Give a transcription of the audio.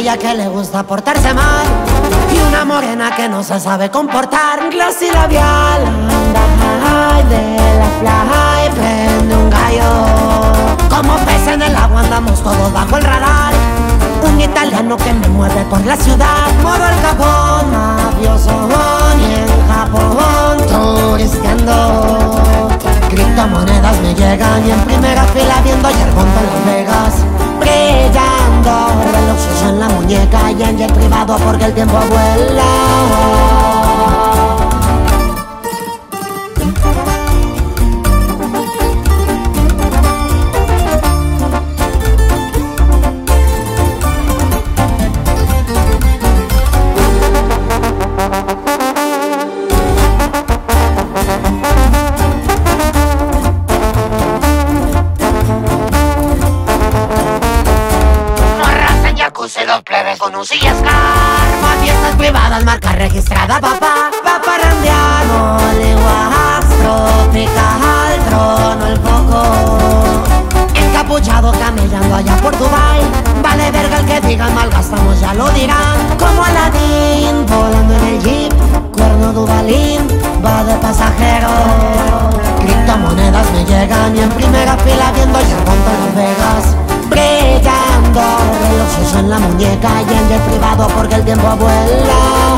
Que le gusta portarse mal y una morena que no se sabe comportar. Glass y labial, anda de la playa prende un gallo. Como pez en el agua andamos todos bajo el radar. Un italiano que me mueve por la ciudad, modo el Japón, mafioso y en Japón turisteando. Criptomonedas me llegan y en primera fila viendo Yerbón de Las Vegas en el privado porque el tiempo vuela marca registrada, papá. Papá randiano, lenguajas tropical, trono el foco. Encapuchado camellando allá por Dubai. Vale verga el que digan malgastamos, ya lo dirán. Como Aladín, volando en el jeep. Cuerno Dubalín, va de pasajero. Criptomonedas me llegan y en primera fila viendo ya contra Las Vegas en la muñeca y en el privado porque el tiempo vuela